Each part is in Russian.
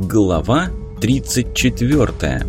Глава 34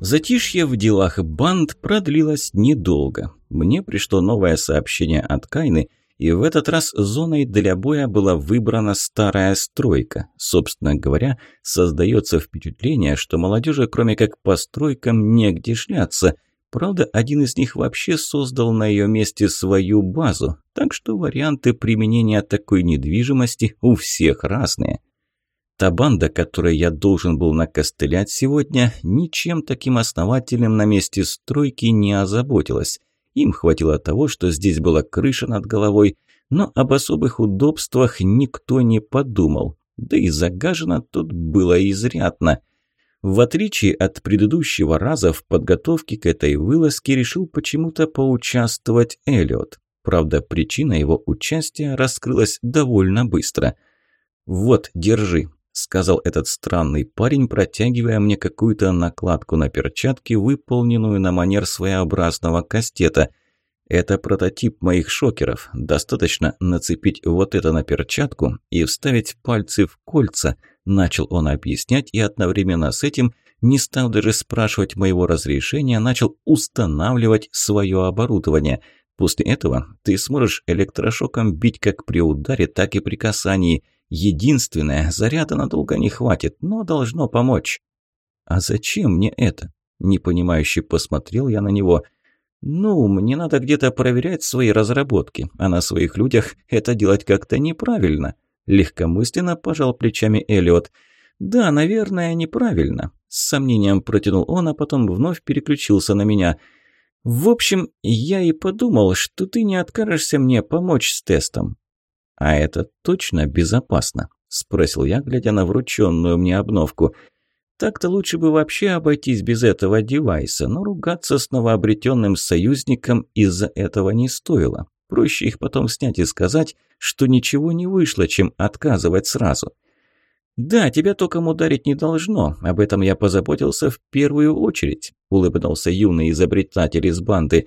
Затишье в делах банд продлилось недолго. Мне пришло новое сообщение от Кайны, и в этот раз зоной для боя была выбрана старая стройка. Собственно говоря, создается впечатление, что молодежи, кроме как по стройкам, негде шляться. Правда, один из них вообще создал на ее месте свою базу, так что варианты применения такой недвижимости у всех разные. Та банда, которой я должен был накостылять сегодня, ничем таким основательным на месте стройки не озаботилась. Им хватило того, что здесь была крыша над головой, но об особых удобствах никто не подумал. Да и загажено тут было изрядно. В отличие от предыдущего раза в подготовке к этой вылазке решил почему-то поучаствовать Эллиот. Правда, причина его участия раскрылась довольно быстро. «Вот, держи», – сказал этот странный парень, протягивая мне какую-то накладку на перчатки, выполненную на манер своеобразного кастета. Это прототип моих шокеров. Достаточно нацепить вот это на перчатку и вставить пальцы в кольца, начал он объяснять и одновременно с этим, не став даже спрашивать моего разрешения, начал устанавливать свое оборудование. После этого ты сможешь электрошоком бить как при ударе, так и при касании. Единственное, заряда надолго не хватит, но должно помочь. А зачем мне это? Непонимающе посмотрел я на него – «Ну, мне надо где-то проверять свои разработки, а на своих людях это делать как-то неправильно», – легкомысленно пожал плечами Эллиот. «Да, наверное, неправильно», – с сомнением протянул он, а потом вновь переключился на меня. «В общем, я и подумал, что ты не откажешься мне помочь с тестом». «А это точно безопасно?» – спросил я, глядя на врученную мне обновку – так-то лучше бы вообще обойтись без этого девайса, но ругаться с новообретенным союзником из-за этого не стоило. Проще их потом снять и сказать, что ничего не вышло, чем отказывать сразу. «Да, тебя током ударить не должно, об этом я позаботился в первую очередь», улыбнулся юный изобретатель из банды.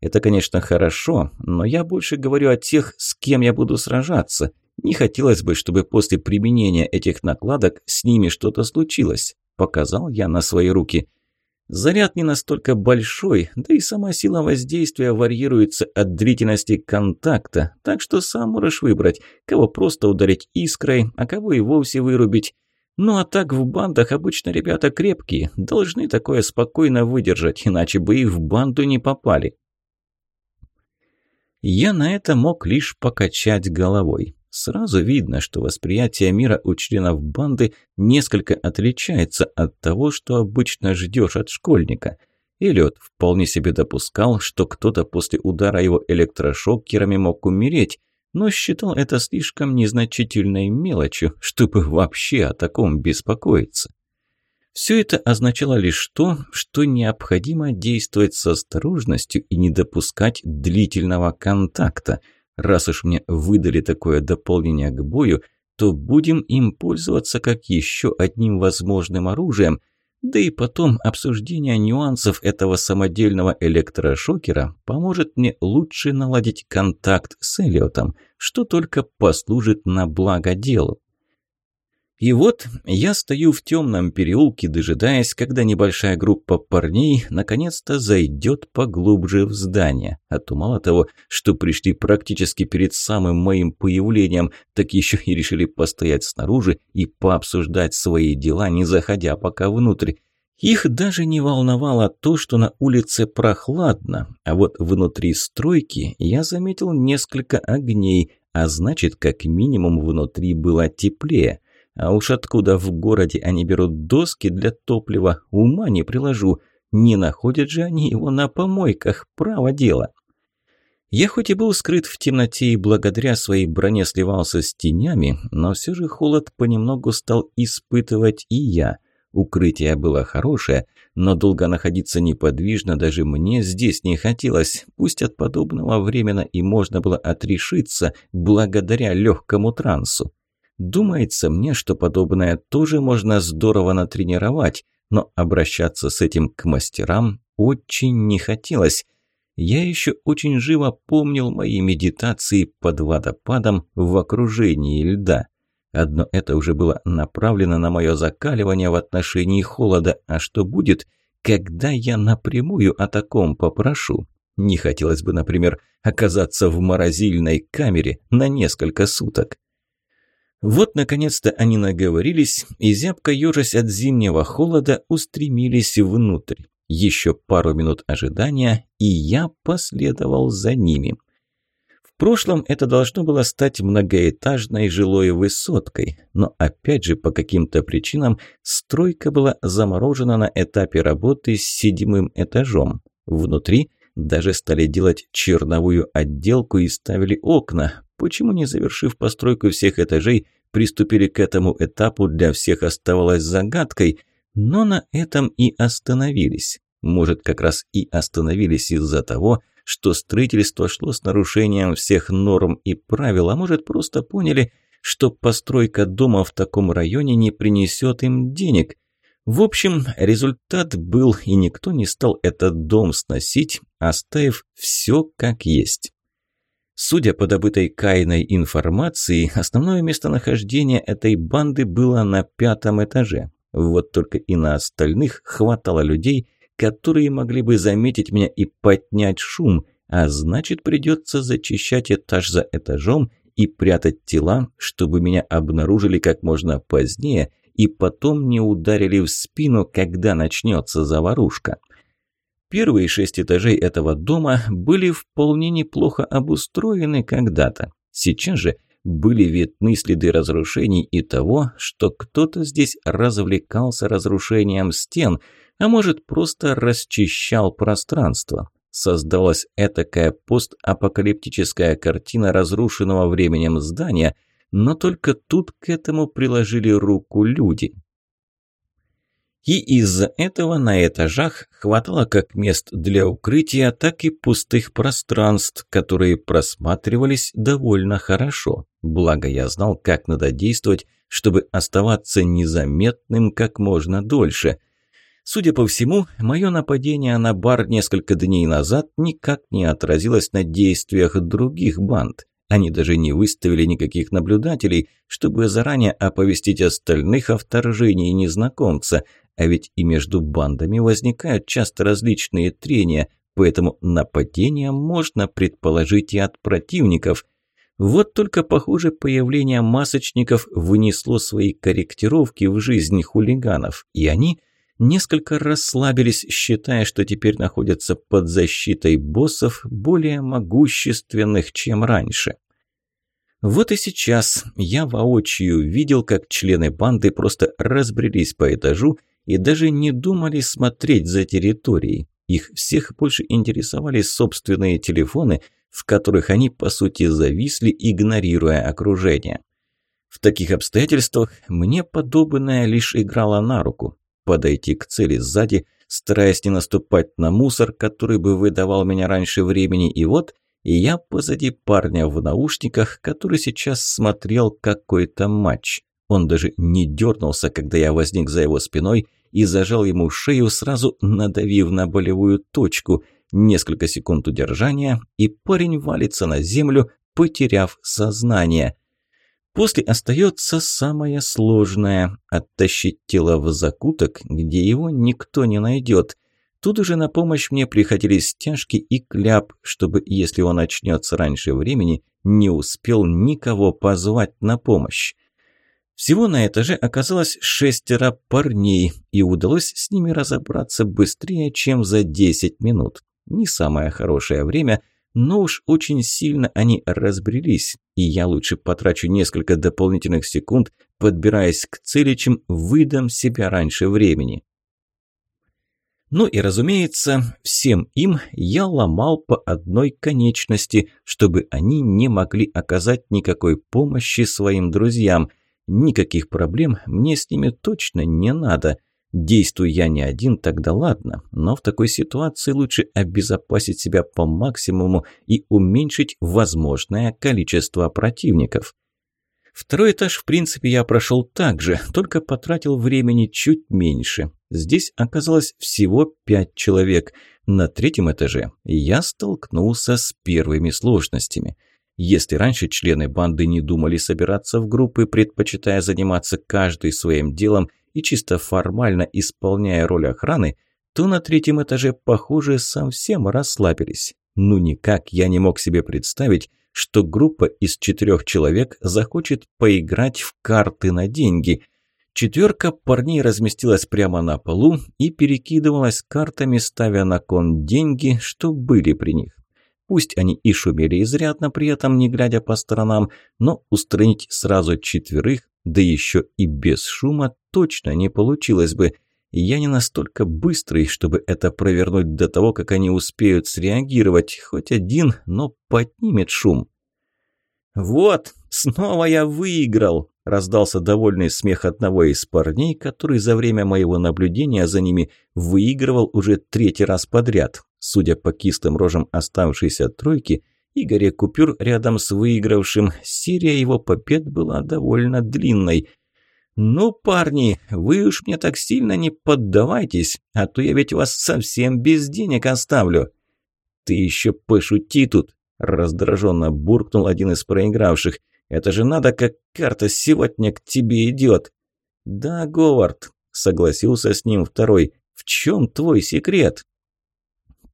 «Это, конечно, хорошо, но я больше говорю о тех, с кем я буду сражаться. Не хотелось бы, чтобы после применения этих накладок с ними что-то случилось. Показал я на свои руки. Заряд не настолько большой, да и сама сила воздействия варьируется от длительности контакта, так что сам можешь выбрать, кого просто ударить искрой, а кого и вовсе вырубить. Ну а так в бандах обычно ребята крепкие, должны такое спокойно выдержать, иначе бы и в банду не попали. Я на это мог лишь покачать головой. Сразу видно, что восприятие мира у членов банды несколько отличается от того, что обычно ждешь от школьника. Эллиот вполне себе допускал, что кто-то после удара его электрошокерами мог умереть, но считал это слишком незначительной мелочью, чтобы вообще о таком беспокоиться. Все это означало лишь то, что необходимо действовать с осторожностью и не допускать длительного контакта – Раз уж мне выдали такое дополнение к бою, то будем им пользоваться как еще одним возможным оружием. Да и потом обсуждение нюансов этого самодельного электрошокера поможет мне лучше наладить контакт с Элиотом, что только послужит на благо делу. И вот я стою в темном переулке, дожидаясь, когда небольшая группа парней наконец-то зайдет поглубже в здание. А то мало того, что пришли практически перед самым моим появлением, так еще и решили постоять снаружи и пообсуждать свои дела, не заходя пока внутрь. Их даже не волновало то, что на улице прохладно, а вот внутри стройки я заметил несколько огней, а значит, как минимум внутри было теплее. А уж откуда в городе они берут доски для топлива, ума не приложу. Не находят же они его на помойках, право дело. Я хоть и был скрыт в темноте и благодаря своей броне сливался с тенями, но все же холод понемногу стал испытывать и я. Укрытие было хорошее, но долго находиться неподвижно даже мне здесь не хотелось. Пусть от подобного временно и можно было отрешиться благодаря легкому трансу. Думается мне, что подобное тоже можно здорово натренировать, но обращаться с этим к мастерам очень не хотелось. я еще очень живо помнил мои медитации под водопадом в окружении льда. Одно это уже было направлено на мое закаливание в отношении холода, а что будет, когда я напрямую о таком попрошу? Не хотелось бы, например, оказаться в морозильной камере на несколько суток. Вот, наконец-то, они наговорились, и зябко ежась от зимнего холода устремились внутрь. Еще пару минут ожидания, и я последовал за ними. В прошлом это должно было стать многоэтажной жилой высоткой, но опять же по каким-то причинам стройка была заморожена на этапе работы с седьмым этажом. Внутри даже стали делать черновую отделку и ставили окна. Почему не завершив постройку всех этажей, приступили к этому этапу, для всех оставалось загадкой, но на этом и остановились. Может, как раз и остановились из-за того, что строительство шло с нарушением всех норм и правил, а может просто поняли, что постройка дома в таком районе не принесет им денег. В общем, результат был, и никто не стал этот дом сносить, оставив все как есть. Судя по добытой Кайной информации, основное местонахождение этой банды было на пятом этаже. Вот только и на остальных хватало людей, которые могли бы заметить меня и поднять шум, а значит придется зачищать этаж за этажом и прятать тела, чтобы меня обнаружили как можно позднее и потом не ударили в спину, когда начнется заварушка. Первые шесть этажей этого дома были вполне неплохо обустроены когда-то. Сейчас же были видны следы разрушений и того, что кто-то здесь развлекался разрушением стен – а может просто расчищал пространство. Создалась этакая постапокалиптическая картина разрушенного временем здания, но только тут к этому приложили руку люди. И из-за этого на этажах хватало как мест для укрытия, так и пустых пространств, которые просматривались довольно хорошо. Благо я знал, как надо действовать, чтобы оставаться незаметным как можно дольше – Судя по всему, мое нападение на бар несколько дней назад никак не отразилось на действиях других банд. Они даже не выставили никаких наблюдателей, чтобы заранее оповестить остальных о вторжении незнакомца. А ведь и между бандами возникают часто различные трения, поэтому нападение можно предположить и от противников. Вот только, похоже, появление масочников вынесло свои корректировки в жизнь хулиганов, и они – несколько расслабились, считая, что теперь находятся под защитой боссов, более могущественных, чем раньше. Вот и сейчас я воочию видел, как члены банды просто разбрелись по этажу и даже не думали смотреть за территорией. Их всех больше интересовали собственные телефоны, в которых они, по сути, зависли, игнорируя окружение. В таких обстоятельствах мне подобное лишь играло на руку подойти к цели сзади, стараясь не наступать на мусор, который бы выдавал меня раньше времени, и вот я позади парня в наушниках, который сейчас смотрел какой-то матч. Он даже не дернулся, когда я возник за его спиной и зажал ему шею, сразу надавив на болевую точку. Несколько секунд удержания, и парень валится на землю, потеряв сознание. После остается самое сложное – оттащить тело в закуток, где его никто не найдет. Тут уже на помощь мне приходили стяжки и кляп, чтобы, если он очнется раньше времени, не успел никого позвать на помощь. Всего на этаже оказалось шестеро парней, и удалось с ними разобраться быстрее, чем за 10 минут. Не самое хорошее время – но уж очень сильно они разбрелись, и я лучше потрачу несколько дополнительных секунд, подбираясь к цели, чем выдам себя раньше времени. Ну и разумеется, всем им я ломал по одной конечности, чтобы они не могли оказать никакой помощи своим друзьям. Никаких проблем мне с ними точно не надо – Действую я не один, тогда ладно, но в такой ситуации лучше обезопасить себя по максимуму и уменьшить возможное количество противников. Второй этаж, в принципе, я прошел так же, только потратил времени чуть меньше. здесь оказалось всего пять человек. На третьем этаже я столкнулся с первыми сложностями. Если раньше члены банды не думали собираться в группы, предпочитая заниматься каждый своим делом и чисто формально исполняя роль охраны, то на третьем этаже, похоже, совсем расслабились. Ну никак я не мог себе представить, что группа из четырех человек захочет поиграть в карты на деньги. Четверка парней разместилась прямо на полу и перекидывалась картами, ставя на кон деньги, что были при них. Пусть они и шумели изрядно при этом, не глядя по сторонам, но устранить сразу четверых, да еще и без шума, точно не получилось бы – я не настолько быстрый, чтобы это провернуть до того, как они успеют среагировать. Хоть один, но поднимет шум. «Вот, снова я выиграл!» – раздался довольный смех одного из парней, который за время моего наблюдения за ними выигрывал уже третий раз подряд. Судя по кислым рожам оставшейся тройки, Игоря Купюр рядом с выигравшим, серия его побед была довольно длинной – «Ну, парни, вы уж мне так сильно не поддавайтесь, а то я ведь вас совсем без денег оставлю». «Ты еще пошути тут», – раздраженно буркнул один из проигравших. «Это же надо, как карта сегодня к тебе идет». «Да, Говард», – согласился с ним второй. «В чем твой секрет?»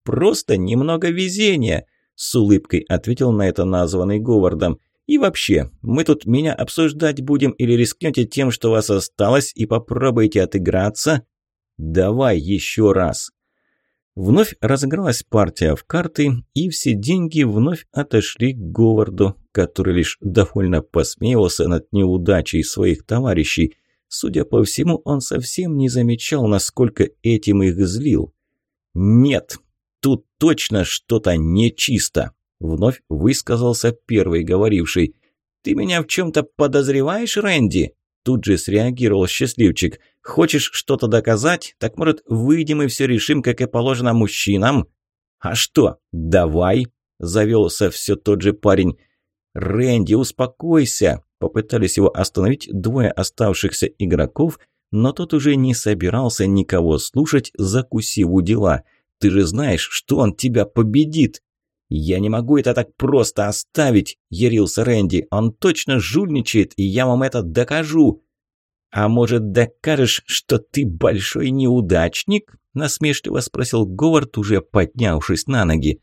«Просто немного везения», – с улыбкой ответил на это названный Говардом. И вообще, мы тут меня обсуждать будем или рискнете тем, что у вас осталось, и попробуйте отыграться? Давай еще раз. Вновь разыгралась партия в карты, и все деньги вновь отошли к Говарду, который лишь довольно посмеивался над неудачей своих товарищей. Судя по всему, он совсем не замечал, насколько этим их злил. «Нет, тут точно что-то нечисто!» Вновь высказался первый говоривший. «Ты меня в чем-то подозреваешь, Рэнди?» Тут же среагировал счастливчик. «Хочешь что-то доказать? Так, может, выйдем и все решим, как и положено мужчинам?» «А что? Давай!» – завелся все тот же парень. «Рэнди, успокойся!» – попытались его остановить двое оставшихся игроков, но тот уже не собирался никого слушать, закусив у дела. «Ты же знаешь, что он тебя победит!» «Я не могу это так просто оставить», – ярился Рэнди. «Он точно жульничает, и я вам это докажу». «А может, докажешь, что ты большой неудачник?» – насмешливо спросил Говард, уже поднявшись на ноги.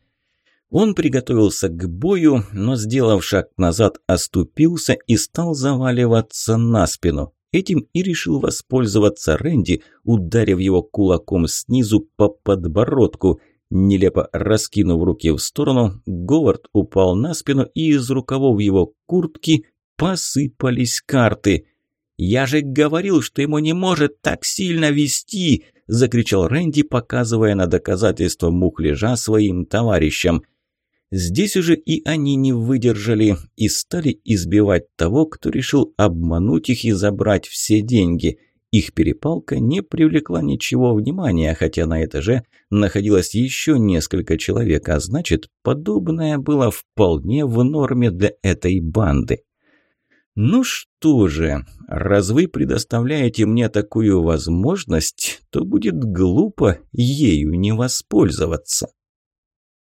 Он приготовился к бою, но, сделав шаг назад, оступился и стал заваливаться на спину. Этим и решил воспользоваться Рэнди, ударив его кулаком снизу по подбородку – Нелепо раскинув руки в сторону, Говард упал на спину, и из рукавов его куртки посыпались карты. «Я же говорил, что ему не может так сильно вести!» – закричал Рэнди, показывая на доказательство мухляжа своим товарищам. Здесь уже и они не выдержали и стали избивать того, кто решил обмануть их и забрать все деньги – их перепалка не привлекла ничего внимания, хотя на этаже находилось еще несколько человек, а значит, подобное было вполне в норме для этой банды. «Ну что же, раз вы предоставляете мне такую возможность, то будет глупо ею не воспользоваться».